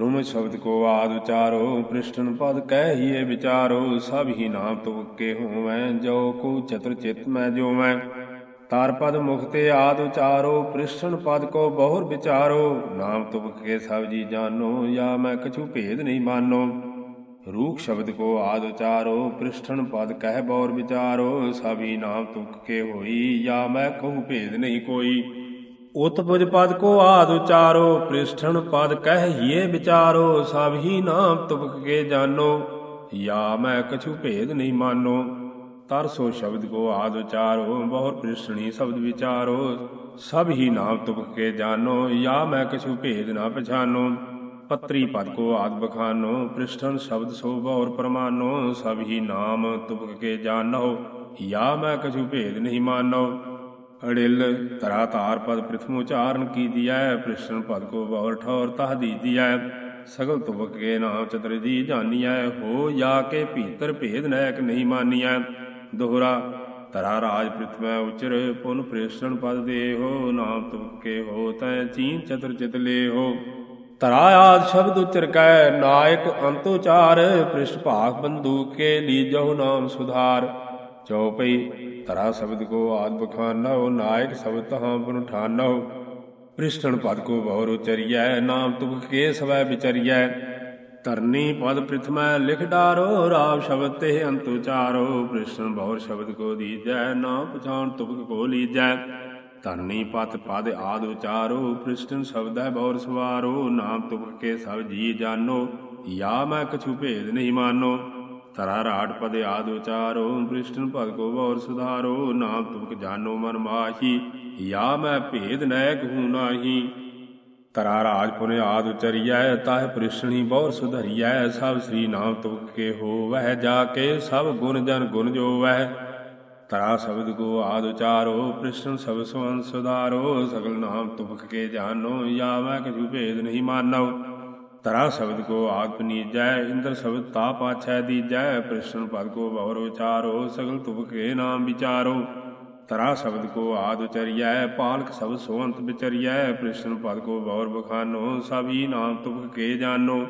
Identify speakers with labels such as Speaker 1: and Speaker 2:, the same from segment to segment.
Speaker 1: ਧਰੁਮ ਸ਼ਬਦ ਕੋ ਆਦ ਵਿਚਾਰੋ ਪ੍ਰਿਸ਼ਟਨ ਪਦ ਕਹਿ ਹੀਏ ਵਿਚਾਰੋ, ਸਭ ਹੀ ਨਾਮ ਤੁਕੇ ਹੋਵੈ, ਜੋ ਕੋ ਚਤੁਰ ਚਿਤ ਮੈਂ ਜੋ ਮੈਂ ਤਾਰ ਪਦ ਮੁਖ ਤੇ ਆਦ ਉਚਾਰੋ, ਪ੍ਰਿਸ਼ਟਨ ਪਦ ਕੋ ਬਹੁਰ ਵਿਚਾਰੋ, ਨਾਮ ਤੁਕੇ ਸਭ ਜੀ ਜਾਨੋ ਜਾਂ ਮੈਂ ਕਛੂ ਭੇਦ ਨਹੀਂ ਮਾਨੋ। ਰੂਖ ਸ਼ਬਦ ਕੋ ਆਦ ਉਚਾਰੋ, ਪ੍ਰਿਸ਼ਟਨ ਪਦ ਕਹਿ ਬੌਰ ਵਿਚਾਰੋ, ਸਭੀ ਨਾਮ ਤੁਕ ਕੇ ਹੋਈ, ਜਾਂ ਮੈਂ ਕਹੂ ਭੇਦ ਨਹੀਂ ਕੋਈ। ਉਤਪੁਜ ਪਦ ਕੋ ਆਦ ਉਚਾਰੋ, ਪ੍ਰਿਸ਼ਠਣ ਪਦ ਕਹਿ ਵਿਚਾਰੋ, ਸਭ ਹੀ ਨਾਮ ਤੁਪਕ ਕੇ ਜਾਣੋ ਯਾ ਮੈਂ ਕਛੂ ਭੇਦ ਨਹੀਂ ਮਾਨੋ। ਤਰਸੋ ਸ਼ਬਦ ਕੋ ਆਦ ਉਚਾਰੋ, ਬਹੁਰ ਪ੍ਰਿਸ਼ਣੀ ਸ਼ਬਦ ਵਿਚਾਰੋ, ਸਭ ਹੀ ਨਾਮ ਤੁਪਕ ਕੇ ਜਾਣੋ ਯਾ ਮੈਂ ਕਛੂ ਭੇਦ ਨਾ ਪਛਾਨੋ। ਪਤਰੀ ਪਦ ਕੋ ਆਦ ਬਖਾਨੋ ਪ੍ਰਿਸ਼ਠਨ ਸ਼ਬਦ ਸੋ ਬਹੁਰ ਪਰਮਾਨੋ, ਸਭ ਹੀ ਨਾਮ ਤੁਪਕ ਕੇ ਜਾਣੋ ਯਾ ਮੈਂ ਕਛੂ ਭੇਦ ਨਹੀਂ ਮਾਨੋ। ਅੜਿਲ ਤਰਾ ਤਾਰ ਪਦ ਪ੍ਰਥਮ ਉਚਾਰਨ ਕੀਦੀਐ ਪ੍ਰਿਸ਼ਨ ਪਦ ਕੋ ਬੌਰ ਠੌਰ ਤਹ ਦੀਦੀਐ। ਸਗਲ ਤੁਬਕ ਕੇ ਨਾਮ ਚਤਰ ਜੀ ਜਾਨੀਐ, ਹੋ ਜਾ ਕੇ ਭੀਤਰ ਭੇਦ ਨੈਕ ਨਹੀਂ ਮਾਨੀਐ। ਦੋਹਰਾ ਤਰਾ ਰਾਜ ਪ੍ਰਥਮੈ ਉਚਰ ਪੁਨ ਪ੍ਰੇਸ਼ਣ ਪਦ ਦੇਹੋ, ਨਾਮ ਤੁਕੇ ਹੋ ਤੈ ਚੀਨ ਚਤੁਰ ਚਿਤ ਹੋ ਤਰਾ ਆਦ ਸ਼ਬਦ ਉਚਰ ਕੈ, ਨਾਇਕ ਅੰਤ ਉਚਾਰ ਪ੍ਰਿਸ਼ਟ ਭਾਗ ਬੰਦੂਕੇ ਲੀਜਹੁ ਨਾਮ ਸੁਧਾਰ। ਚਉਪਈ ਤਰਾ ਸ਼ਬਦ ਕੋ ਆਦ ਬਖਾਨੋ, ਨਾਇਕ ਸ਼ਬਦ ਤਹਾਂ ਬਨ ਠਾਨੋ ਪ੍ਰਿਸ਼ਟਣ ਪਦ ਕੋ ਬਹੁਰ ਉਚਰੀਐ, ਨਾਮ ਤੁਕ ਕੇ ਸਵੈ ਵਿਚਰੀਐ। ਤਰਨੀ ਪਦ ਪ੍ਰਥਮੈ, ਲਿਖ ਡਾਰੋ, ਰਾਵ ਸ਼ਬਦ ਤੇ ਅੰਤ ਉਚਾਰੋ। ਪ੍ਰਿਸ਼ਟਣ ਬਹੁਰ ਸ਼ਬਦ ਕੋ ਦੀਜੈ, ਨਾਮ ਪਛਾਨ ਤੁਕ ਕੋ ਲੀਜੈ। ਤਰਨੀ ਪਤ ਪਦ ਆਦ ਉਚਾਰੋ ਪ੍ਰਿਸ਼ਟਣ ਸ਼ਬਦ ਹੈ ਬਹੁਰ ਸਵਾਰੋ। ਨਾਮ ਤੁਕ ਕੇ ਸਭ ਜੀ ਜਾਨੋ, ਯਾ ਮੈਂ ਕਛੂ ਭੇਦ ਨਹੀਂ ਮਾਨੋ। ਤਰਾ ਰਾਟ ਪਦ ਆਦ ਉਚਾਰੋ ਬ੍ਰਿਸ਼ਟਨ ਭਗ ਕੋ ਬੌਰ ਸੁਧਾਰੋ, ਨਾਮ ਤੁਮਕ ਜਾਨੋ ਮਨ ਮਾਹੀ, ਯਾ ਮੈਂ ਭੇਦ ਨੈ ਕਹੂ ਨਾਹੀ। ਤਰਾ ਰਾਜ ਪੁਨ ਆਦ ਉਚਰੀਐ, ਤਾਹ ਪ੍ਰਿਸ਼ਣੀ ਬੌਰ ਸੁਧਰੀਐ, ਸਭ ਸ੍ਰੀ ਨਾਮ ਤੁਮਕ ਕੇ ਹੋਵਹਿ, ਜਾ ਕੇ ਸਭ ਗੁਣ ਜਨ ਗੁਣ ਜੋਵਹਿ। ਤਰਾ ਸ਼ਬਦ ਕੋ ਆਦ ਉਚਾਰੋ ਪ੍ਰਿਸ਼ਨ ਸਭ ਸੁਵੰ ਸੁਧਾਰੋ, ਸਗਲ ਨਾਮ ਤੁਮਕ ਕੇ ਜਾਨੋ ਯਾ ਮੈਂ ਕਛੂ ਭੇਦ ਨਹੀਂ ਮਾਨੋ ਤਰਾ ਸ਼ਬਦ ਕੋ ਆਗ ਪਨੀਜੈ ਇੰਦਰ ਸ਼ਬਦ ਤਾ ਪਾਛੈ ਦੀਜੈ, ਪ੍ਰਸ਼ਨ ਪਦ ਕੋ ਬਹੁਰ ਉਚਾਰੋ, ਸਗਲ ਤੁਪਕੇ ਨਾਮ ਵਿਚਾਰੋ। ਤਰਾ ਸ਼ਬਦ ਕੋ ਆਦ ਉਚਰੀਐ, ਪਾਲਕ ਸ਼ਬਦ ਸੋਅੰਤ ਵਿਚਰੀਐ, ਪ੍ਰਸ਼ਨ ਪਦ ਕੋ ਬਹੁਰ ਬਖਾਨੋ, ਸਭੀ ਨਾਮ ਤੁਪਕੇ ਜਾਨੋ।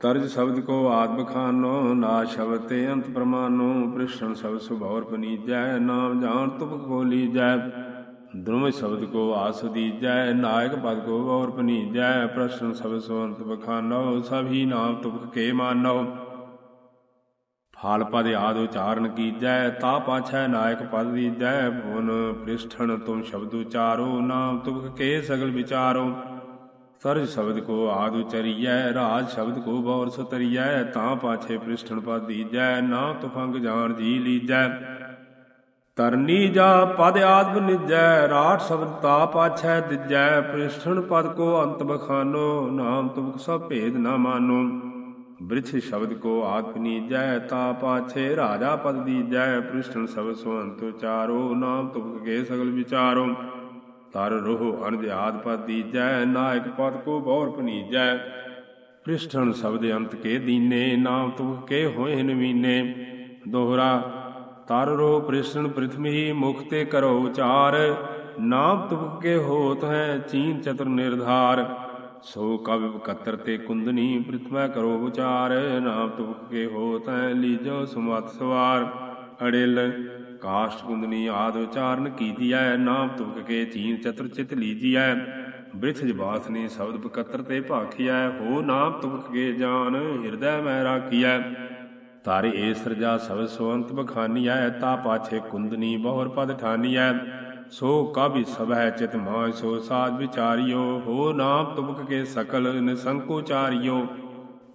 Speaker 1: ਤਰਜ ਸ਼ਬਦ ਕੋ ਆਦ ਬਖਾਨੋ, ਨਾ ਸ਼ਬਦ ਤੇ ਅੰਤ ਪ੍ਰਮਾਨੋ, ਪ੍ਰਸ਼ਨ ਸਭ ਸੁਭੌਰ ਪਨੀਜੈ, ਨਾਮ ਜਾਣ ਤੁਪਕ ਕੋ ਲੀਜੈ। ਦ੍ਰੁਮ ਸ਼ਬਦ ਕੋ ਆਸ ਦੀਜੈ, ਨਾਇਕ ਪਦ ਕੋ ਔਰ ਪਨੀਜੈ, ਪ੍ਰਸ਼ਨ ਸਭ ਸਵੰਤ ਬਖਾਨੋ, ਸਭੀ ਨਾਮ ਤੁਪਕ ਕੇ ਮਾਨੋ। ਫਾਲ ਪਦ ਆਦ ਉਚਾਰਨ ਕੀਜੈ, ਤਾ ਪਾਛੈ ਨਾਇਕ ਪਦ ਦੀਜੈ ਪੁਨ ਪ੍ਰਿਸ਼ਠਣ ਤੁਮ ਸ਼ਬਦ ਉਚਾਰੋ, ਨਾਮ ਤੁਪਕ ਕੇ ਸਗਲ ਵਿਚਾਰੋ। ਸਰਜ ਸ਼ਬਦ ਕੋ ਆਦ ਉਚਰੀਐ, ਰਾਜ ਸ਼ਬਦ ਕੋ ਬੌਰ ਸਤਰੀਐ, ਤਾ ਪਾਛੇ ਪ੍ਰਿਸ਼ਠਣ ਪਦ ਦੀਜੈ ਨਾਮ ਤੁਫੰਗ ਜਾਣ ਜੀ ਲੀਜੈ। ਤਰਨੀ ਜਾ ਪਦ ਆਦਮ ਨਿਜੈ, ਰਾਠ ਸ਼ਬਦ ਤਾ ਪਾਛੈ ਦਿਜੈ ਪ੍ਰਿਸ਼ਠਣ ਪਦ ਕੋ ਅੰਤ ਬਖਾਨੋ, ਨਾਮ ਤੁਮਕ ਸਭ ਭੇਦ ਨਾ ਮਾਨੋ। ਬ੍ਰਿਥ ਸ਼ਬਦ ਕੋ ਆਦ ਪਨੀਜੈ ਤਾ ਪਾਛੇ ਰਾਜਾ ਪਦ ਦੀਜੈ, ਪ੍ਰਿਸ਼ਠਣ ਸਭ ਅੰਤ ਚਾਰੋ ਨਾਮ ਤੁਮਕ ਕੇ ਸਗਲ ਵਿਚਾਰੋ। ਤਰ ਰੋਹ ਅਨਜ ਆਦ ਪਦ ਦੀਜੈ, ਨਾਇਕ ਪਦ ਕੋ ਬੌਰ ਪਨੀਜੈ। ਪ੍ਰਿਸ਼ਠਣ ਸ਼ਬਦ ਅੰਤ ਕੇ ਦੀਨੇ, ਨਾਮ ਤੁਮਕ ਕੇ ਹੋਏ ਨਵੀਨੇ। ਦੋਹਰਾ ਤਰ ਰੋ ਪ੍ਰਿਸ਼ਨ ਪ੍ਰਿਥਮੀ ਮੁਖ ਤੇ ਕਰੋ ਉਚਾਰ, ਨਾਮ ਤੁਪਕੇ ਹੋਤ ਹੈ ਚੀਨ ਚਤੁਰ ਨਿਰਧਾਰ। ਸੋ ਕਵ ਕਤਰ ਤੇ ਕੁੰਦਨੀ ਪ੍ਰਿਥਮੈ ਕਰੋ ਉਚਾਰ, ਨਾਮ ਤੁਪਕੇ ਹੋਤ ਹੈ ਲੀਜੋ ਸੁਮਤ ਸਵਾਰ। ਅੜਿਲ, ਕਾਸ਼ਟ ਕੁੰਦਨੀ ਆਦ ਉਚਾਰਨ ਕੀਤੀਐ, ਨਾਮ ਤੁਪਕੇ ਚੀਨ ਚਤੁਰ ਚਿਤ ਲੀਜੀਐ। ਬ੍ਰਿਥ ਜਬਾਸਨੀ ਸ਼ਬਦ ਬਕਤਰ ਤੇ ਭਾਖੀਐ, ਹੋ ਨਾਮ ਤੁਪਕੇ ਜਾਨ, ਹਿਰਦੈ ਮੈਂ ਰਾਖੀਐ। ਤਾਰੇ ਏ ਸਰਜਾ ਸਭ ਸੋਅੰਤ ਬਖਾਨੀਐ, ਤਾ ਪਾਛੇ ਕੁੰਦਨੀ ਬਹੁਰ ਪਦ ਠਾਨੀਐ। ਸੋ ਕਾਭੀ ਸਭੈ ਚਿਤ ਮਾਇ, ਸੋ ਸਾਜ ਵਿਚਾਰਿਓ, ਹੋ ਨਾਮ ਤੁਮਕ ਕੇ ਸਕਲ ਨਿਸੰਕੋਚਾਰਿਓ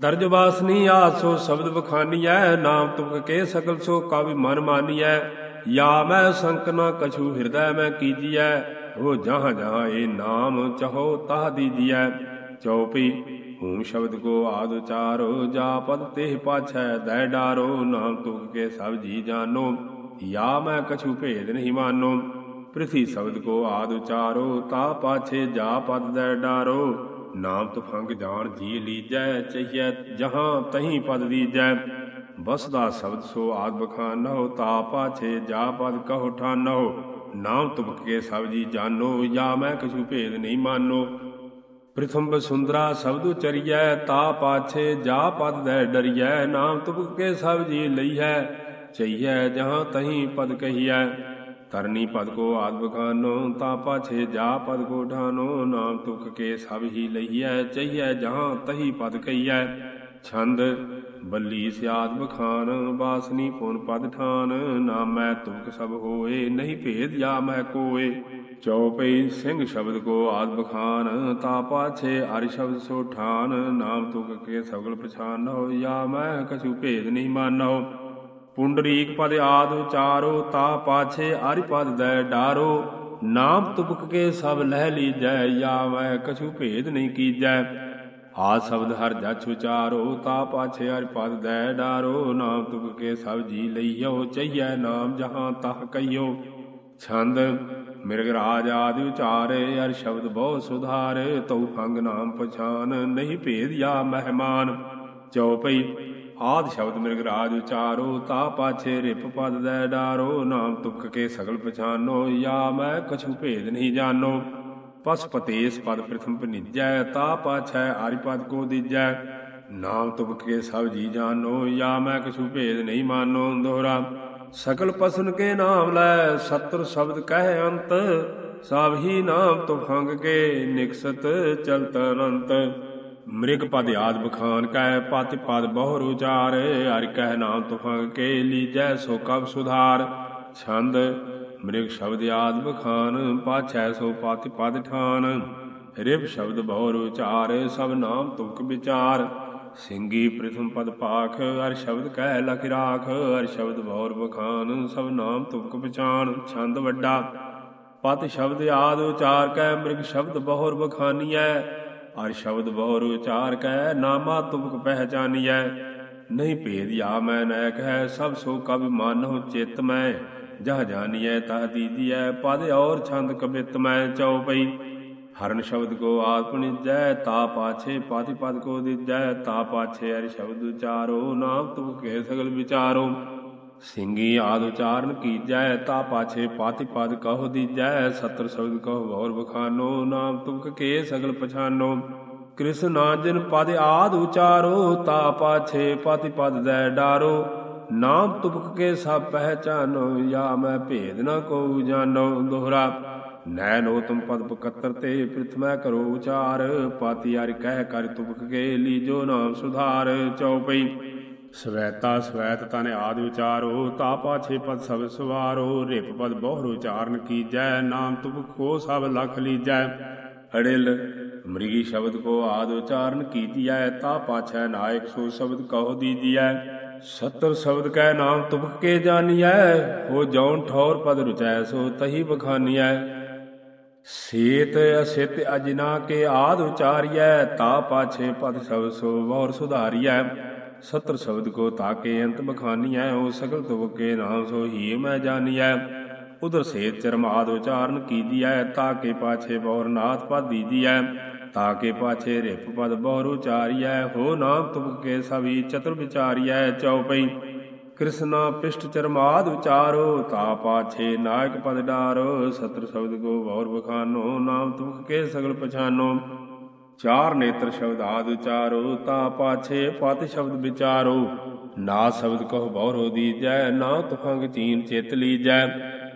Speaker 1: ਦਰਜ ਵਾਸਨੀ ਆਸੋ ਸ਼ਬਦ ਬਖਾਨੀਐ, ਨਾਮ ਤੁਮਕ ਕੇ ਸਕਲ, ਸੋ ਕਾਭੀ ਮਨ ਮਾਨੀਐ। ਯਾ ਮੈਂ ਸੰਕ ਨ ਕਛੂ ਹਿਰਦੈ, ਮੈਂ ਕੀਜੀਐ, ਹੋ ਜਹਾਂ ਜਹਾਂ ਏ ਨਾਮ ਚਹੋ ਤਾਹ ਦੀਜੀਐ। ਚੌਪੀ ਹੂੰ ਸ਼ਬਦ ਕੋ ਆਦ ਉਚਾਰੋ, ਜਾ ਪਦ ਤੇ ਪਾਛੈ, ਦੈ ਡਾਰੋ, ਨਾਮ ਤੁਕ ਕੇ ਸਭ ਜੀ ਜਾਨੋ। ਯਾ ਮੈਂ ਕਛੂ ਭੇਦ ਨਹੀਂ ਮਾਨੋ। ਪ੍ਰਿਥੀ ਸ਼ਬਦ ਕੋ ਆਦ ਉਚਾਰੋ, ਤਾ ਪਾਛੇ ਜਾ ਪਦ ਦੈ ਡਾਰੋ। ਨਾਮ ਤੁਫੰਗ ਜਾਣ ਜੀ ਲੀਜੈ, ਚਹੀਐ ਜਹਾਂ ਤਹੀਂ ਪਦ ਦੀਜੈ। ਬਸਦਾ ਸ਼ਬਦ ਸੋ ਆਦ ਬਖਾਨੋ, ਤਾ ਪਾਛੇ ਜਾ ਪਦ ਕਹੋ ਠਾਨੋ ਨਾਮ ਤੁਮਕ ਕੇ ਸਭ ਜੀ ਜਾਨੋ, ਯਾ ਮੈਂ ਕਛੂ ਭੇਦ ਨਹੀਂ ਮਾਨੋ। ਪ੍ਰਥਮ ਬਸੁੰਦਰਾ ਸ਼ਬਦ ਉਚਰੀਐ, ਤਾ ਪਾਛੇ ਜਾ ਪਦ ਦੇ ਡਰੀਐ, ਨਾਮ ਤੁਪ ਕੇ ਸਭ ਜੀ ਲਈਐ ਚਈਐ ਜਹਾਂ ਤਹੀਂ ਪਦ ਕਹੀਐ। ਤਰਨੀ ਪਦ ਕੋ ਆਦ ਬਖਾਨੋ, ਤਾ ਪਾਛੇ ਜਾ ਪਦ ਕੋ ਢਾਨੋ, ਨਾਮ ਤੁਕ ਕੇ ਸਭ ਹੀ ਲਈਐ ਚਈਐ ਜਹਾਂ ਤਹੀਂ ਪਦ ਕਹੀਐ। ਛੰਦ, ਬੱਲੀ ਸਿਆਦ ਬਖਾਨ, ਬਾਸਨੀ ਪੁਨ ਪਦ ਠਾਨ, ਨਾਮੈ ਤੁਕ ਸਭ ਹੋਏ, ਨਹੀਂ ਭੇਦ ਜਾ ਮਹਿ ਕੋਏ। ਚਉਪਈ ਸਿੰਘ ਸ਼ਬਦ ਕੋ ਆਦ ਬਖਾਨ, ਤਾ ਪਾਛੇ ਹਰਿ ਸ਼ਬਦ ਸੋ ਠਾਨ, ਨਾਮ ਤੁਕ ਕੇ ਸਗਲ ਪਛਾਨੋ, ਯਾ ਮੈਂ ਕਛੂ ਭੇਦ ਨਹੀਂ ਮਾਨੋ। ਪੁੰਡਰੀਕ ਪਦ ਆਦ ਉਚਾਰੋ, ਤਾ ਪਾਛੇ ਅਰ ਪਦ ਦੈ ਡਾਰੋ। ਨਾਮ ਤੁਪਕ ਕੇ ਸਭ ਲਹਿ ਲੀਜੈ, ਯਾ ਮੈਂ ਕਛੂ ਭੇਦ ਨਹੀਂ ਕੀਜੈ। ਆ ਸ਼ਬਦ ਹਰ ਜਛ ਉਚਾਰੋ, ਤਾ ਪਾਛੇ ਹਰਿ ਪਦ ਦੈ ਡਾਰੋ। ਨਾਮ ਤੁਕ ਕੇ ਸਭ ਜੀ ਲਈਓ ਚਈਐ ਨਾਮ ਜਹਾਂ ਤਹ ਕਈਓ ਛੰਦ ਮਿਰਗ ਰਾਜ ਆਦਿ ਵਿਚਾਰੇ ਹਰ ਸ਼ਬਦ ਬਹੁ ਸੁਧਾਰੇ, ਤਉ ਫੰਗ ਨਾਮ ਪਛਾਨ, ਨਹੀਂ ਭੇਦ ਯਾ ਮਹਿਮਾਨ। ਚਉਪਈ ਆਦ ਸ਼ਬਦ ਮਿਰਗ ਰਾਜ ਉਚਾਰੋ, ਤਾ ਪਾਛੇ ਰਿਪ ਪਦ ਦੈ ਡਾਰੋ, ਨਾਮ ਤੁਕ ਕੇ ਸਗਲ ਪਛਾਨੋ, ਯਾ ਮੈਂ ਕਛੂ ਭੇਦ ਨਹੀਂ ਜਾਣੋ। ਪਸਪਤੇਸ ਪਦ ਪ੍ਰਥਮ ਪਨਿਜੈ ਤਾ ਪਾਛੈ ਆਰਿ ਪਦ ਕੋ ਦੀਜੈ। ਨਾਮ ਤੁਪਕ ਕੇ ਸਭ ਜੀ ਜਾਣੋ, ਯਾ ਮੈਂ ਕਛੂ ਭੇਦ ਨਹੀਂ ਮਾਨੋ ਦੋਹਰਾ। ਸਕਲ ਪਸਨ ਕੇ ਨਾਮ ਲੈ ਸਤਰ ਸ਼ਬਦ ਕਹਿ ਅੰਤ ਸਭ ਹੀ ਨਾਮ ਤੁਫੰਗ ਕੇ ਨਿਕਸਤ ਚਲਤ ਅਨੰਤ। ਮ੍ਰਿਗ ਪਦ ਆਦ ਬਖਾਨ ਕਹਿ ਪਤਿ ਪਦ ਬਹੁ ਉਚਾਰ ਹਰਿ ਕਹਿ ਨਾਮ ਤੁਫੰਗ ਕੇ ਲੀਜੈ ਸੋ ਕਬ ਸੁਧਾਰ। ਛੰਦ, ਮ੍ਰਿਗ ਸ਼ਬਦ ਆਦ ਬਖਾਨ, ਪਾਛੈ ਸੋ ਪਤਿ ਪਦ ਠਾਨ। ਰਿਵ ਸ਼ਬਦ ਬਹੁ ਉਚਾਰ, ਸਭ ਨਾਮ ਤੁਮਕ ਵਿਚਾਰ। ਸਿੰਘੀ ਪ੍ਰਥਮ ਪਦ ਪਾਖ, ਹਰ ਸ਼ਬਦ ਕਹਿ ਲਖ ਰਾਖ, ਹਰ ਸ਼ਬਦ ਬਹੁਰ ਬਖਾਨ, ਸਭ ਨਾਮ ਤੁਮਕ ਪਛਾਨ, ਛੰਦ ਵੱਡਾ। ਪਤ ਸ਼ਬਦ ਆਦ ਉਚਾਰ ਕੈ, ਮ੍ਰਿਗ ਸ਼ਬਦ ਬਹੁਰ ਬਖਾਨੀਐ। ਹਰ ਸ਼ਬਦ ਬਹੁਰ ਉਚਾਰ ਕੈ, ਨਾਮਾ ਤੁਮਕ ਪਹਿਚਾਨੀਐ। ਨਹੀਂ ਭੇਦ ਯਾ ਮੈਂ ਨੈਕ ਹੈ, ਸਭ ਸੋ ਕਬ ਮਾਨਹੁ ਚਿਤ ਮੈਂ। ਜਹ ਜਾਣੀਐ ਤਹ ਦੀਜੀਐ ਪਦ ਔਰ ਛੰਦ ਕਬਿਤ ਮੈਂ ਚਉਪਈ ਹਰਨ ਸ਼ਬਦ ਕੋ ਆਤਮਨਿਜੈ ਤਾ ਪਾਛੇ ਪਾਤੀ ਪਦ ਕੋ ਦਿਜੈ ਤਾ ਪਾਛੇ ਹਰਿ ਸ਼ਬਦ ਉਚਾਰੋ ਨਾਮ ਤੁਮ ਕੇ ਸਗਲ ਵਿਚਾਰੋ ਸਿੰਘੀ ਆਦ ਉਚਾਰਨ ਕੀਜੈ ਤਾ ਪਾਛੇ ਪਾਤੀ ਪਦ ਕਹੋ ਦੀਜੈ ਸਤਰ ਸ਼ਬਦ ਕਹੋ ਗੌਰ ਬਖਾਨੋ ਨਾਮ ਤੁਮਕ ਕੇ ਸਗਲ ਪਛਾਨੋ ਕ੍ਰਿਸ਼ਨ ਜਿਨ ਪਦ ਆਦ ਉਚਾਰੋ ਤਾ ਪਾਛੇ ਪਾਤੀ ਪਦ ਦੈ ਡਾਰੋ ਨਾਮ ਤੁਪਕ ਕੇ ਸਭ ਪਹਿਚਾਨੋ ਯਾ ਮੈਂ ਭੇਦ ਨ ਕੋ ਜਾਣੋ ਦੋਹਰਾ ਨੈਨੋ ਤੁਮ ਪਦ ਪਕਤਰ ਤੇ ਪ੍ਰਥਮੈ ਕਰੋ ਉਚਾਰ। ਪਾਤੀ ਕਹਿ ਕਰ ਤੁਪਕ ਕੇ ਲੀਜੋ ਨਾਮ ਸੁਧਾਰ। ਚਉਪਈ ਸਵੈਤਾ ਸਵੈਤ ਤਨ ਆਦਿ ਉਚਾਰੋ ਤਾ ਪਾਛੇ ਪਦ ਸਭ ਸਵਾਰੋ। ਰਿਪ ਪਦ ਬਹੁਰ ਉਚਾਰਨ ਕੀਜੈ, ਨਾਮ ਤੁਪਕ ਕੋ ਸਭ ਲਖ ਲੀਜੈ। ਅੜਿਲ, ਮ੍ਰਿਗੀ ਸ਼ਬਦ ਕੋ ਆਦ ਉਚਾਰਨ ਕੀਜੀਐ ਤਾ ਪਾਛੈ ਨਾਇਕ ਸੋ ਸ਼ਬਦ ਕਹੋ ਦੀਜੀਐ। ਸਤਰ ਸ਼ਬਦ ਕੈ ਨਾਮ ਤੁਪਕ ਕੇ ਜਾਣੀਐ ਹੋ ਜਉਨ ਠੌਰ ਪਦ ਰੁਚੈ ਸੋ ਤਹੀ ਬਖਾਨੀਐ। ਸੇਤ ਅਸਿਤ ਅਜਨਾ ਕੇ ਆਦ ਉਚਾਰੀਐ, ਤਾ ਪਾਛੇ ਪਦ ਸਭ ਸੋ ਵੌਰ ਸੁਧਾਰੀਐ। ਸਤਰ ਸ਼ਬਦ ਕੋ ਤਾਕੇ ਅੰਤ ਬਖਾਨੀਐ ਹੋ ਸਕਲ ਤੁਪਕੇ ਨਾਮ ਸੋ ਹੀ ਮੈਂ ਜਾਣੀਐ ਉਦਰ ਸੇਤ ਚਰਮ ਆਦ ਉਚਾਰਨ ਕੀਜੀਐ, ਤਾਕੇ ਪਾਛੇ ਵੌਰ ਨਾਥ ਪਦ ਦੀਜੀਐ। ਤਾਕੇ ਪਾਛੇ ਰਿਪ ਪਦ ਬਹੁਰ ਉਚਾਰੀਐ, ਹੋ ਨਾਮ ਤੁਮਕੇ ਸਭੀ ਚਤੁਰ ਵਿਚਾਰੀਐ ਚਉਪਈ ਕ੍ਰਿਸ਼ਨਾ ਪਿਸ਼ਟ ਚਰਮਾਦ ਵਿਚਾਰੋ ਤਾ ਪਾਛੇ ਨਾਇਕ ਪਦ ਡਾਰੋ ਸਤਰ ਸ਼ਬਦ ਕੋ ਬਹੁਰ ਬਖਾਨੋ, ਨਾਮ ਤੁਮਕੇ ਸਗਲ ਪਛਾਨੋ। ਚਾਰ ਨੇਤਰ ਸ਼ਬਦ ਆਦ ਉਚਾਰੋ ਤਾ ਪਾਛੇ ਪਤ ਸ਼ਬਦ ਵਿਚਾਰੋ। ਨਾ ਸ਼ਬਦ ਕਹੋ ਬਹੁਰੋ ਦੀਜੈ, ਨਾ ਤੁਫੰਗ ਚੀਨ ਚਿਤ ਲੀਜੈ।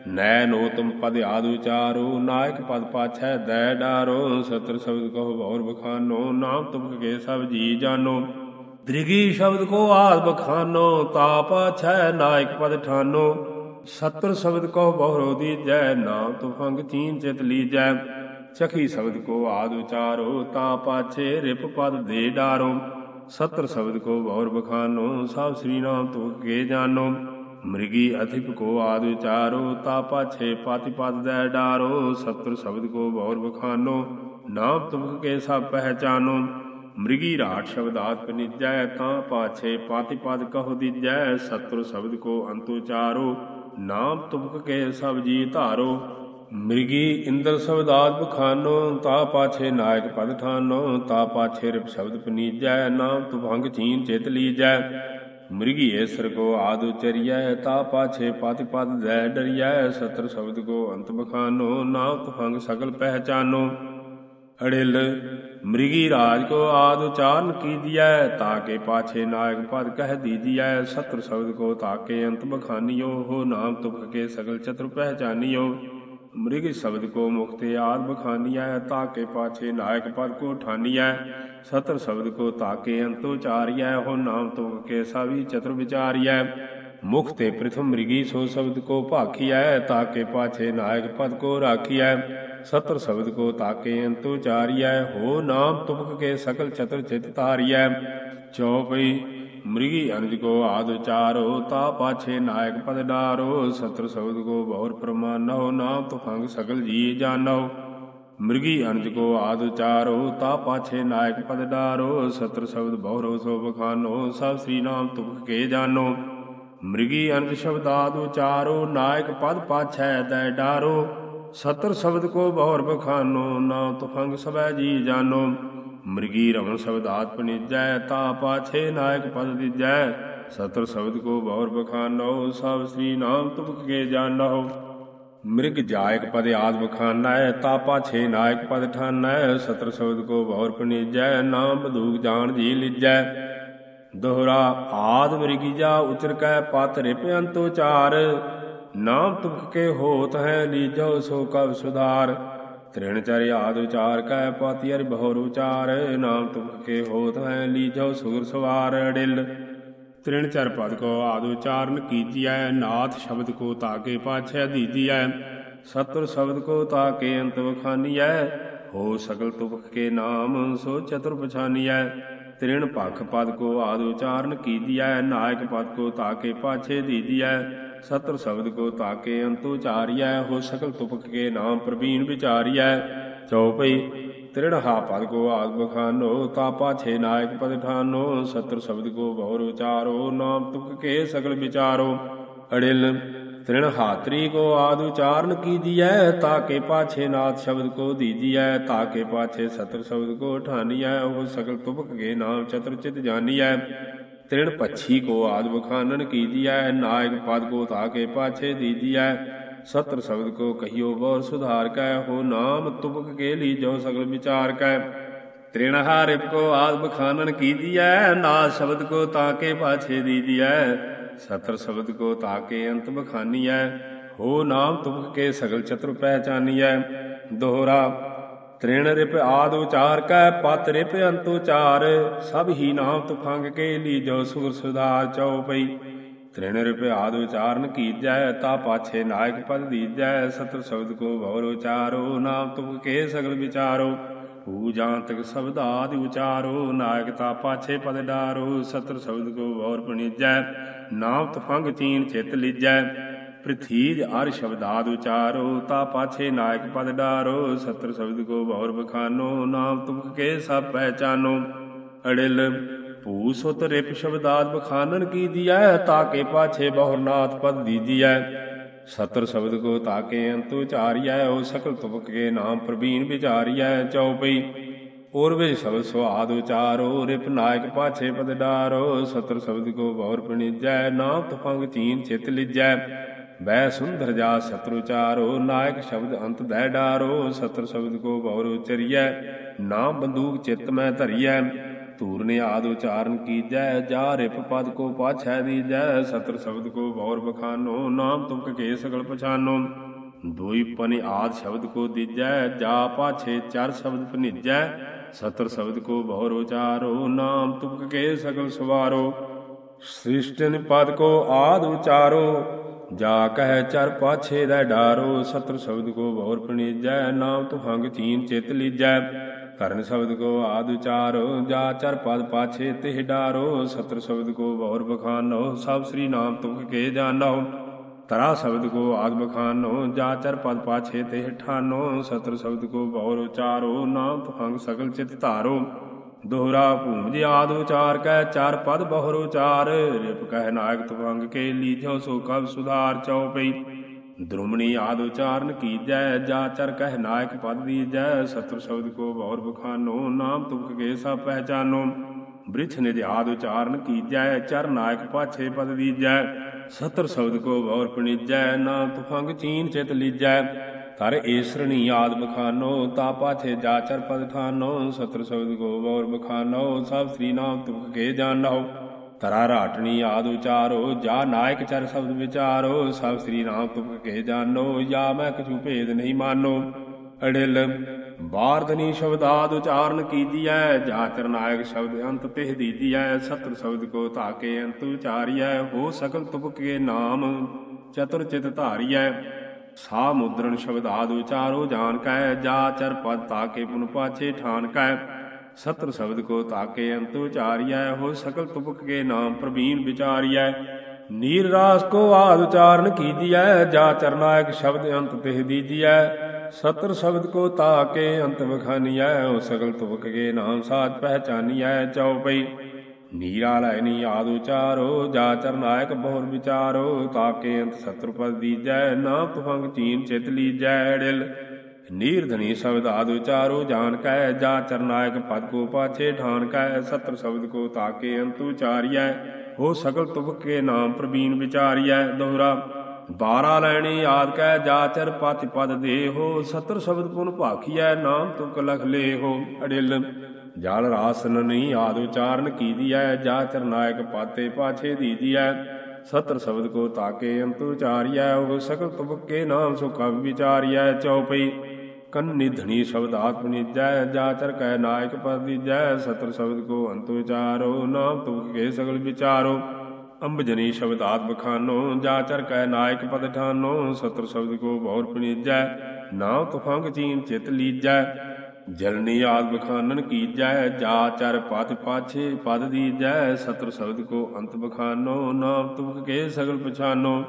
Speaker 1: ਨੈਨ ਉਤਮ ਪਦ ਆਦ ਉਚਾਰੋ ਨਾਇਕ ਪਦ ਪਾਛੈ ਦੈ ਡਾਰੋ। ਸਤਰ ਸ਼ਬਦ ਕਹੋ ਬਹੁਰ ਬਖਾਨੋ, ਨਾਮ ਤੁਮਕ ਕੇ ਸਭ ਜੀ ਜਾਨੋ। ਦ੍ਰਿਗੀ ਸ਼ਬਦ ਕੋ ਆਦ ਬਖਾਨੋ, ਤਾਪ ਪਾਛੈ ਨਾਇਕ ਪਦ ਠਾਨੋ। ਸਤਰ ਸ਼ਬਦ ਕਹੋ ਬਹੁਰੋ ਦੀਜੈ, ਨਾਮ ਤੁਫੰਗ ਚੀਨ ਚਿਤ ਲੀਜੈ। ਚਖੀ ਸ਼ਬਦ ਕੋ ਆਦ ਉਚਾਰੋ ਤਾ ਪਾਛੇ ਰਿਪ ਪਦ ਦੇ ਡਾਰੋ। ਸਤਰ ਸ਼ਬਦ ਕੋ ਬਹੁਰ ਬਖਾਨੋ, ਸਭ ਸ੍ਰੀ ਨਾਮ ਤੁਮਕ ਕੇ ਜਾਨੋ। ਮ੍ਰਿਗੀ ਅਧਿਪ ਕੋ ਆਦ ਵਿਚਾਰੋ ਤਾ ਪਾਛੇ ਪਾਤੀ ਪਦ ਦੈ ਡਾਰੋ। ਸਤਰ ਸ਼ਬਦ ਕੋ ਬਹੁਰ ਬਖਾਨੋ, ਨਾਮ ਤੁਮਕ ਕੇ ਸਭ ਪਹਿਚਾਨੋ। ਮ੍ਰਿਗੀ ਰਾਟ ਸ਼ਬਦਾਤ ਪਨਿਜੈ ਤਾਂ ਪਾਛੇ ਪਾਤੀ ਪਦ ਕਹੋ ਦੀਜੈ ਸਤਰ ਸ਼ਬਦ ਕੋ ਅੰਤੁਚਾਰੋ ਨਾਮ ਤੁਮਕ ਕੇ ਸਭ ਜੀ ਧਾਰੋ। ਮ੍ਰਿਗੀ ਇੰਦਰ ਸ਼ਬਦਾਤ ਬਖਾਨੋ, ਤਾ ਪਾਛੇ ਨਾਇਕ ਪਦ ਠਾਨੋ, ਤਾ ਪਾਛੇ ਰਿਪ ਸ਼ਬਦ ਪਨੀਜੈ, ਨਾਮ ਤੁਭੰਗ ਚੀਨ ਚਿਤ ਲੀਜੈ। ਮ੍ਰਿਗੀ ਏਸਰ ਕੋ ਆਦ ਉਚਰੀਐ, ਤਾ ਪਾਛੇ ਪਤਿ ਪਦ ਦੈ ਡਰੀਐ ਸਤਰ ਸ਼ਬਦ ਕੋ ਅੰਤ ਬਖਾਨੋ, ਨਾਮ ਤੁਫੰਗ ਸਗਲ ਪਹਿਚਾਨੋ। ਅੜਿਲ। ਮ੍ਰਿਗੀ ਰਾਜ ਕੋ ਆਦ ਉਚਾਰਨ ਕੀਜੀਐ ਤਾਕੇ ਪਾਛੇ ਨਾਇਕ ਪਦ ਕਹਿ ਦੀਜੀਐ। ਸਤਰ ਸ਼ਬਦ ਕੋ ਤਾਕੇ ਅੰਤ ਬਖਾਨੀਓ, ਹੋ ਨਾਮ ਤੁਖ ਕੇ ਸਗਲ ਚਤੁਰ ਪਹਿਚਾਨੀਓ। ਮ੍ਰਿਗ ਸ਼ਬਦ ਕੋ ਮੁਖਤੇ ਆਦ ਬਖਾਨੀਐ ਤਾਕੇ ਪਾਛੇ ਨਾਇਕ ਪਦ ਕੋ ਠਾਨੀਐ। ਸਤਰ ਸ਼ਬਦ ਕੋ ਤਾਕੇ ਅੰਤ ਉਚਾਰੀਐ, ਹੋ ਨਾਮ ਤੁਖ ਕੇ ਸਾਵੀ ਚਤੁਰ ਵਿਚਾਰੀਐ। ਮੁਖ ਤੇ ਪ੍ਰਥਮ ਮ੍ਰਿਗੀ ਸੋ ਸ਼ਬਦ ਕੋ ਭਾਖੀਐ, ਤਾਕੇ ਪਾਛੇ ਨਾਇਕ ਪਦ ਕੋ ਰਾਖੀਐ, ਸਤਰ ਸ਼ਬਦ ਕੋ ਤਾਕੇ ਅੰਤ ਉਚਾਰੀਐ, ਹੋ ਨਾਮ ਤੁਪਕ ਕੇ ਸਕਲ ਚਤਰ ਚਿਤ ਧਾਰੀਐ। ਚੌਪਈ ਮ੍ਰਿਗੀ ਅਨਜ ਕੋ ਆਦ ਉਚਾਰੋ, ਤਾ ਪਾਛੇ ਨਾਇਕ ਪਦ ਡਾਰੋ ਸਤਰ ਸ਼ਬਦ ਕੋ ਬਹੁਰ ਪ੍ਰਮਾਨੋ ਨਾਮ ਤੁਫੰਗ ਸਕਲ ਜੀ ਜਾਣੋ ਮ੍ਰਿਗੀ ਅਨਜ ਕੋ ਆਦ ਉਚਾਰੋ, ਤਾ ਪਾਛੇ ਨਾਇਕ ਪਦ ਡਾਰੋ ਸਤਰ ਸ਼ਬਦ ਬਹੁਰੋ ਸੋ ਬਖਾਨੋ, ਸਭ ਸ੍ਰੀ ਨਾਮ ਤੁਪਕ ਕੇ ਜਾਣੋ ਮ੍ਰਿਗੀ ਅਨਜ ਸ਼ਬਦਾਦ ਉਚਾਰੋ, ਨਾਇਕ ਪਦ ਪਾਛੈ ਦੈ ਡਾਰੋ। ਸਤਰ ਸ਼ਬਦ ਕੋ ਬਹੁਰ ਬਖਾਨੋ, ਨਾ ਤੁਫੰਗ ਸਵੈ ਜੀ ਜਾਨੋ। ਮ੍ਰਿਗੀ ਰਵਣ ਸ਼ਬਦਾਤ ਪਨਿਜੈ, ਤਾ ਪਾਛੇ ਨਾਇਕ ਪਦ ਦਿਜੈ। ਸਤਰ ਸ਼ਬਦ ਕੋ ਬਹੁਰ ਬਖਾਨੋ, ਸਭ ਸ੍ਰੀ ਨਾਮ ਤੁਪਕ ਕੇ ਜਾਣੋ ਮ੍ਰਿਗ ਜਾਇਕ ਪਦ ਆਦ ਬਖਾਨੈ, ਤਾ ਪਾਛੇ ਨਾਇਕ ਪਦ ਠਾਨੈ। ਸਤਰ ਸ਼ਬਦ ਕੋ ਬਹੁਰ ਪਨਿਜੈ, ਨਾਮ ਬਦੂਕ ਜਾਣ ਜੀ ਲਿਜੈ। ਦੋਹਰਾ ਆਦ ਮ੍ਰਿਗੀਜਾ ਉਚਰ ਕੈ ਪਤ ਰਿਪ ਅੰਤੋ ਨਾਮ ਤੁਖ ਕੇ ਹੋਤ ਹੈ ਲੀਜੋ ਸੋ ਕਬ ਸੁਧਾਰ। ਤ੍ਰਿਣ ਚਰ ਆਦ ਉਚਾਰ ਕੈ ਪਤਿ ਅਰਿ ਬਹੁਰ ਉਚਾਰ, ਨਾਮ ਤੁਖ ਕੇ ਹੋਤ ਹੈ ਲੀਜੋ ਸੁਗਰ ਸਵਾਰ ਅੜਿਲ ਤ੍ਰਿਣ ਚਰ ਪਦ ਕੋ ਆਦ ਉਚਾਰਨ ਕੀਜੀਐ, ਨਾਥ ਸ਼ਬਦ ਕੋ ਤਾਕੇ ਪਾਛੈ ਦੀਜੀਐ, ਸਤੁਰ ਸ਼ਬਦ ਕੋ ਤਾਕੇ ਅੰਤ ਵਖਾਨੀਐ ਹੋ ਸਗਲ ਤੁਖ ਕੇ ਨਾਮ ਸੋ ਚਤੁਰ ਪਛਾਨੀਐ। ਤ੍ਰਿਣ ਭਖ ਪਦ ਕੋ ਆਦ ਉਚਾਰਨ ਕੀਜੀਐ, ਨਾਇਕ ਪਦ ਕੋ ਤਾਕੇ ਪਾਛੇ ਦੀਜੀਐ, ਸਤਰ ਸ਼ਬਦ ਕੋ ਤਾਕੇ ਅੰਤ ਉਚਾਰੀਐ, ਹੋ ਸਕਲ ਤੁਪਕ ਕੇ ਨਾਮ ਪ੍ਰਵੀਨ ਵਿਚਾਰੀਐ। ਚਉਪਈ ਤ੍ਰਿਣ ਹਾ ਪਦ ਕੋ ਆਦ ਬਖਾਨੋ, ਤਾ ਪਾਛੇ ਨਾਇਕ ਪਦ ਠਾਨੋ, ਸਤਰ ਸ਼ਬਦ ਕੋ ਬਹੁਰ ਉਚਾਰੋ, ਨਾਮ ਤੁਪਕ ਕੇ ਸਗਲ ਵਿਚਾਰੋ। ਅੜਿਲ ਤ੍ਰਿਣ ਹਾਤਰੀ ਕੋ ਆਦ ਉਚਾਰਨ ਕੀਜੀਐ ਤਾਕੇ ਪਾਛੇ ਨਾਥ ਸ਼ਬਦ ਕੋ ਦੀਜੀਐ ਤਾਕੇ ਪਾਛੇ ਸਤਰ ਸ਼ਬਦ ਕੋ ਠਾਨੀਐ ਉਹ ਸਗਲ ਤੁਪਕ ਕੇ ਨਾਮ ਚਤੁਰ ਚਿਤ ਜਾਨੀਐ। ਤ੍ਰਿਣ ਪੱਛੀ ਕੋ ਆਦ ਬਖਾਨਨ ਕੀਜੀਐ ਨਾਇਕ ਪਦ ਕੋ ਤਾਕੇ ਪਾਛੇ ਦੀਜੀਐ। ਸਤਰ ਸ਼ਬਦ ਕੋ ਕਹੀਓ ਬਹੁਰ ਸੁਧਾਰ ਕੈ, ਹੋ ਨਾਮ ਤੁਪਕ ਕੇ ਲੀਜੋ ਸਗਲ ਵਿਚਾਰ ਕੈ। ਤ੍ਰਿਣ ਹਾਰਿਪ ਕੋ ਆਦ ਬਖਾਨਨ ਕੀਜੀਐ ਨਾਦ ਸ਼ਬਦ ਕੋ ਤਾਕੇ ਪਾਛੇ ਦੀਜੀਐ। ਸਤਰ ਸ਼ਬਦ ਕੋ ਤਾਕੇ ਅੰਤ ਬਖਾਨੀਐ ਹੋ ਨਾਮ ਤੁਮਕ ਕੇ ਸਗਲ ਚਤੁਰ ਪਹਿਚਾਨੀਐ ਦੋਹਰਾ, ਤ੍ਰਿਣ ਰਿਪ ਆਦ ਉਚਾਰ ਕੈ, ਪਤ ਰਿਪ ਅੰਤ ਉਚਾਰ, ਸਭ ਹੀ ਨਾਮ ਤੁਫੰਗ ਕੇ ਲੀਜੋ ਸੁਰ ਸੁਧਾਰ ਚਉਪਈ ਤ੍ਰਿਣ ਰਿਪ ਆਦ ਉਚਾਰਨ ਕੀਜੈ, ਤਾ ਪਾਛੇ ਨਾਇਕ ਪਦ ਦੀਜੈ, ਸਤਰ ਸ਼ਬਦ ਕੋ ਭਵਰ ਉਚਾਰੋ ਨਾਮ ਤੁਮਕ ਕੇ ਸਗਲ ਵਿਚਾਰੋ। ਪੂਜਾਂਤਕ ਸ਼ਬਦ ਆਦਿ ਉਚਾਰੋ ਨਾਇਕਤਾ ਪਾਛੇ ਪਦ ਡਾਰੋ ਸਤਰ ਸ਼ਬਦ ਕੋ ਔਰ ਪਣੀਜੈ, ਨਾਮ ਤਫੰਗ ਚੀਨ ਚਿਤ ਲਿਜੈ, ਪ੍ਰਥੀਜ ਅਰ ਸ਼ਬਦਾਦ ਉਚਾਰੋ, ਤਾ ਪਾਛੇ ਨਾਇਕ ਪਦ ਡਾਰੋ ਸਤਰ ਸ਼ਬਦ ਕੋ ਔਰ ਬਖਾਨੋ, ਨਾਮ ਤੁਮਕ ਕੇ ਸਭ ਪਹਿਚਾਨੋ। ਅੜਿਲ, ਭੂ ਸੁਤ ਰਿਪ ਸ਼ਬਦਾਦ ਬਖਾਨਨ ਕੀ ਦੀਐ ਤਾਕੇ ਪਾਛੇ ਬਹੁਰਨਾਥ ਪਦ ਦੀਜੀਐ। ਸਤਰ ਸ਼ਬਦ ਕੋ ਤਾਕੇ ਅੰਤ ਉਚਾਰੀਐ ਓ ਸਕਲ ਤੁਪਕ ਕੇ ਨਾਮ ਪ੍ਰਵੀਨ ਵਿਚਾਰੀਐ ਚਉਪਈ ਪੂਰਵੇ ਸ਼ਬਦ ਸੁਆਦ ਉਚਾਰੋ, ਰਿਪ ਨਾਇਕ ਪਾਛੇ ਪਦ ਡਾਰੋ, ਸਤਰ ਸ਼ਬਦ ਕੋ ਬਹੁਰ ਪਣੀਜੈ, ਨਾਮ ਤਫੰਗ ਚੀਨ ਚਿਤ ਲਿਜੈ। ਬੈ ਸੁੰਦਰ ਜਾ ਸਤਰ ਉਚਾਰੋ, ਨਾਇਕ ਸ਼ਬਦ ਅੰਤ ਦੈ ਡਾਰੋ, ਸਤਰ ਸ਼ਬਦ ਕੋ ਬਹੁਰ ਉਚਰੀਐ, ਨਾਮ ਬੰਦੂਕ ਚਿਤ ਮੈਂ ਧਰੀਐ। ਧੂਰਨੇ ਆਦ ਉਚਾਰਨ ਕੀਜੈ, ਜਾ ਰਿਪ ਪਦ ਕੋ ਪਾਛੈ ਦੀਜੈ, ਸਤਰ ਸ਼ਬਦ ਕੋ ਬੌਰ ਬਖਾਨੋ, ਨਾਮ ਤੁਮਕ ਕੇ ਸਗਲ ਪਛਾਨੋ। ਦੋਈ ਪਨਿ ਆਦ ਸ਼ਬਦ ਕੋ ਦੀਜੈ, ਜਾ ਪਾਛੇ ਚਾਰ ਸ਼ਬਦ ਪਨਿਜੈ ਸਤਰ ਸ਼ਬਦ ਕੋ ਬੌਰ ਉਚਾਰੋ, ਨਾਮ ਤੁਮਕ ਕੇ ਸਗਲ ਸਵਾਰੋ। ਸ੍ਰਿਸ਼ਟਿਨ ਪਦ ਕੋ ਆਦ ਉਚਾਰੋ, ਜਾ ਕਹਿ ਚਰ ਪਾਛੇ ਦਾ ਡਾਰੋ, ਸਤਰ ਸ਼ਬਦ ਕੋ ਬੌਰ ਪਣੀਜੈ ਨਾਮ ਤੁਹੰਗ ਚੀਨ ਚਿਤ ਲੀਜੈ। ਕਰਨ ਸ਼ਬਦ ਕੋ ਆਦ ਉਚਾਰੋ ਜਾ ਚਰ ਪਦ ਪਾਛੇ ਤਿਹ ਡਾਰੋ, ਸਤਰ ਸ਼ਬਦ ਕੋ ਬਹੁਰ ਬਖਾਨੋ, ਸਭ ਸ੍ਰੀ ਨਾਮ ਤੁਖ ਕੇ ਜਾਣੋ। ਤਰਾ ਸ਼ਬਦ ਕੋ ਆਦ ਬਖਾਨੋ, ਜਾ ਚਰ ਪਦ ਪਾਛੇ ਤਿਹ ਠਾਨੋ, ਸਤਰ ਸ਼ਬਦ ਕੋ ਬਹੁਰ ਉਚਾਰੋ, ਨਾਮ ਤੁਹੰਗ ਸਗਲ ਚਿਤ ਧਾਰੋ। ਦੋਹਰਾ ਭੂਮ ਆਦ ਉਚਾਰ ਕੈ, ਚਾਰ ਪਦ ਬਹੁਰ ਉਚਾਰ। ਰਿਪ ਕਹਿ ਨਾਇਕ ਤੁਹੰਗ ਕੇ ਲੀਜੋ ਸੋ ਕਬ ਸੁਧਾਰ ਚਉਪਈ ਪਈ। ਆਦ ਉਚਾਰਨ ਕੀਜੈ, ਜਾ ਚਰ ਕਹਿ ਨਾਇਕ ਪਦ ਦੀਜੈ ਸਤਰ ਸ਼ਬਦ ਕੋ ਬਹੁਰ ਬਖਾਨੋ, ਨਾਮ ਤੁਮਕ ਕੇ ਸਭ ਪਹਿਚਾਨੋ। ਬ੍ਰਿਥ ਨਿਧ ਆਦ ਉਚਾਰਨ ਕੀਜੈ, ਚਰ ਨਾਇਕ ਪਾਛੇ ਪਦ ਦੀਜੈ ਸਤਰ ਸ਼ਬਦ ਕੋ ਬਹੁਰ ਪਣੀਜੈ ਨਾਮ ਤੁਫੰਗ ਚੀਨ ਚਿਤ ਲੀਜੈ। ਤਰ ਈਸਰਣੀ ਆਦ ਬਖਾਨੋ, ਤਾ ਪਾਛੇ ਜਾਚਰ ਪਦ ਥਾਨੋ ਸਤਰ ਸ਼ਬਦ ਗੋ ਬੌਰ ਬਖਾਨੋ, ਸਭ ਸ੍ਰੀ ਨਾਮ ਤੁਕ ਕੇ ਜਾਣੋ। ਤਰਾ ਰਾਟਣੀ ਆਦ ਉਚਾਰੋ ਜਾ ਨਾਇਕ ਚਰ ਸ਼ਬਦ ਵਿਚਾਰੋ, ਸਭ ਸ੍ਰੀ ਨਾਮ ਤੁਕ ਕੇ ਜਾਣੋ ਜਾਂ ਮੈਂ ਕਛੂ ਭੇਦ ਨਹੀਂ ਮਾਨੋ। ਅੜਿਲ ਬਾਰਦਨੀ ਸ਼ਬਦਾਦ ਉਚਾਰਨ ਕੀਜੀਐ ਜਾਚਰ ਨਾਇਕ ਸ਼ਬਦ ਅੰਤ ਤਿਹ ਦੀਜੀਐ, ਸਤਰ ਸ਼ਬਦ ਕੋ ਧਾਕੇ ਅੰਤ ਉਚਾਰੀਐ ਹੋ ਸਕਲ ਤੁਪਕ ਕੇ ਨਾਮ ਚਤੁਰ ਚਿਤ ਧਾਰੀਐ। ਸਾ ਮੁਦਰਨ ਸ਼ਬਦਾਦ ਉਚਾਰੋ ਜਾਣ ਕੈ ਜਾਚਰ ਪਦ ਤਾਕੇ ਪੁਨ ਪਾਛੇ ਠਾਨ ਕੈ। ਸਤਰ ਸ਼ਬਦ ਕੋ ਤਾਕੇ ਅੰਤ ਉਚਾਰੀਐ ਹੋ ਸਕਲ ਤੁਪਕ ਕੇ ਨਾਮ ਪ੍ਰਵੀਨ ਵਿਚਾਰੀਐ। ਨੀਰ ਰਾਸ ਕੋ ਆਦ ਉਚਾਰਨ ਕੀਜੀਐ ਜਾਚਰ ਨਾਇਕ ਸ਼ਬਦ ਅੰਤ ਤਿਹ ਦੀਜੀਐ। ਸਤਰ ਸ਼ਬਦ ਕੋ ਤਾਕੇ ਅੰਤ ਬਖਾਨੀਐ ਹੋ ਸਕਲ ਤੁਪਕ ਕੇ ਨਾਮ ਸਾਜ ਪਹਿਚਾਨੀਐ ਚਉਪਈ ਨੀਰਾ ਲੈਨੀ ਆਦ ਉਚਾਰੋ, ਜਾ ਚਰਨਾਇਕ ਬਹੁਰ ਵਿਚਾਰੋ, ਤਾਕੇ ਅੰਤ ਸਤਰ ਪਦ ਦੀਜੈ, ਨਾਮ ਤੁਫੰਗ ਚੀਨ ਚਿਤ ਲੀਜੈ ੜਿਲ ਨੀਰਧਨੀ ਸ਼ਬਦ ਆਦ ਉਚਾਰੋ ਜਾਣ ਕੈ ਜਾ ਚਰਨਾਇਕ ਪਦ ਕੋ ਪਾਛੇ, ਠਾਨ ਕੈ ਸਤਰ ਸ਼ਬਦ ਕੋ ਤਾਕੇ ਅੰਤ ਉਚਾਰੀਐ। ਹੋ ਸਗਲ ਤੁਪਕ ਕੇ ਨਾਮ ਪ੍ਰਵੀਨ ਵਿਚਾਰੀਐ। ਦੋਹਰਾ, ਬਾਰਾ ਲੈਣੀ ਆਦ ਕੈ ਜਾਚਰ ਪਤ ਪਦ ਦੇਹੋ, ਸਤਰ ਸ਼ਬਦ ਪੁਨ ਭਾਖੀਐ, ਨਾਮ ਤੁਕ ਲਖ ਲੇਹੋ। ਅੜਿਲ, ਜਲ ਰਾਸਨ ਨਹੀਂ ਆਦ ਉਚਾਰਨ ਕੀਦੀਐ ਜਾਚਰ ਨਾਇਕ ਪਾਤੇ ਪਾਛੇ ਦੀਜੀਐ ਸਤਰ ਸ਼ਬਦ ਕੋ ਤਾਕੇ ਅੰਤ ਉਚਾਰੀਐ, ਉਹ ਸਕਲ ਤੁਬਕੇ ਨਾਮ ਸੁਖਾ ਵਿਚਾਰੀਐ। ਚਉਪਈ ਕੰਨਿ ਧਣੀ ਸ਼ਬਦ ਆਤਮ ਨਿਜੈ, ਜਾਚਰ ਕਹਿ ਨਾਇਕ ਪਦ ਦੀਜੈ, ਸਤਰ ਸ਼ਬਦ ਕੋ ਅੰਤ ਵਿਚਾਰੋ ਨਾਮ ਤੁਕੇ ਸਗਲ ਵਿਚਾਰੋ। ਅੰਬਜਨੀ ਸ਼ਬਦ ਆਤ ਬਖਾਨੋ ਜਾਚਰ ਕਹਿ ਨਾਇਕ ਪਦ ਠਾਨੋ, ਸਤਰ ਸ਼ਬਦ ਕੋ ਬਹੁਰ ਪਨੀਜੈ ਨਾਮ ਤੁਫੰਗ ਚੀਨ ਚਿਤ ਲੀਜੈ। ਜਲਨੀ ਆਦ ਬਖਾਨਨ ਕੀਜੈ, ਜਾਚਰ ਪਦ ਪਾਛੇ ਪਦ ਦੀਜੈ, ਸਤਰ ਸ਼ਬਦ ਕੋ ਅੰਤ ਬਖਾਨੋ ਨਾਮ ਤੁਕ ਕੇ ਸਗਲ ਪਛਾਨੋ।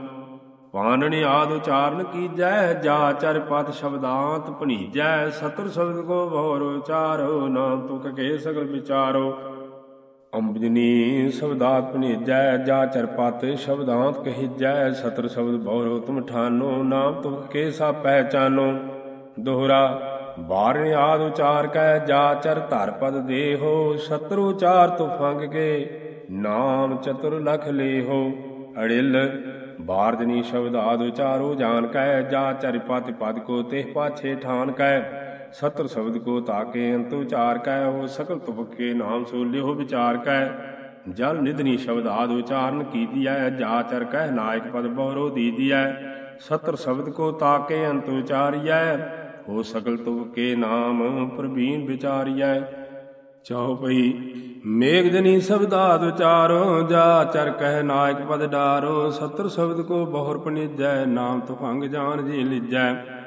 Speaker 1: ਪਾਨਣੀ ਆਦ ਉਚਾਰਨ ਕੀਜੈ ਜਾਚਰ ਪਦ ਸ਼ਬਦਾਂਤ ਭਣੀਜੈ ਸਤਰ ਸ਼ਬਦ ਕੋ ਬਹੁਰ ਉਚਾਰੋ, ਨਾਮ ਤੁਕ ਕੇ ਸਗਲ ਵਿਚਾਰੋ। ਅੰਬਜਨੀ ਸ਼ਬਦਾਤ ਭਣੀਜੈ, ਜਾ ਚਰਪਤ ਸ਼ਬਦਾਂਤ ਕਹੀਜੈ ਸਤਰ ਸ਼ਬਦ ਬਹੁਰੋ ਤੁਮ ਠਾਨੋ, ਨਾਮ ਤੁਕ ਕੇ ਸਾ ਪਹਿਚਾਨੋ ਦੋਹਰਾ ਬਾਰਣ ਆਦ ਉਚਾਰ ਕੈ, ਜਾ ਚਰ ਧਰ ਪਦ ਦੇਹੋ ਸਤਰ ਉਚਾਰ ਤੁ ਫੰਗ ਕੇ, ਨਾਮ ਚਤੁਰ ਲਖ ਲੇਹੋ। ਅੜਿਲ ਬਾਰਜਨੀ ਸ਼ਬਦ ਆਦ ਉਚਾਰੋ ਜਾਣ ਕੈ, ਜਾ ਚਰ ਪਤ ਪਦ ਕੋ ਤਿਹ ਪਾਛੇ ਠਾਨ ਕੈ। ਸਤਰ ਸ਼ਬਦ ਕੋ ਤਾਕੇ ਅੰਤ ਉਚਾਰ ਕੈ ਹੋ ਸਕਲ ਤੁਪਕੇ ਨਾਮ ਸੋ ਲਿਓ ਵਿਚਾਰ ਕੈ। ਜਲ ਨਿਧਨੀ ਸ਼ਬਦ ਆਦ ਉਚਾਰਨ ਜਾ ਚਰ ਕਹਿ ਨਾਇਕ ਪਦ ਬਹੁਰੋ ਦੀਦੀਐ ਸਤਰ ਸ਼ਬਦ ਕੋ ਤਾਕੇ ਅੰਤ ਉਚਾਰੀਐ ਹੋ ਸਕਲ ਤੁਪਕੇ ਨਾਮ ਪ੍ਰਵੀਨ ਵਿਚਾਰੀਐ। ਚਉਪਈ ਮੇਘ ਜਨੀ ਸ਼ਬਦਾਦ ਉਚਾਰੋ ਜਾ ਚਰ ਕਹਿ ਨਾਇਕ ਪਦ ਡਾਰੋ ਸਤਰ ਸ਼ਬਦ ਕੋ ਬਹੁਰ ਪਨਿਜੈ, ਨਾਮ ਤੁਫੰਗ ਜਾਣ ਜੀ ਲਿਜੈ।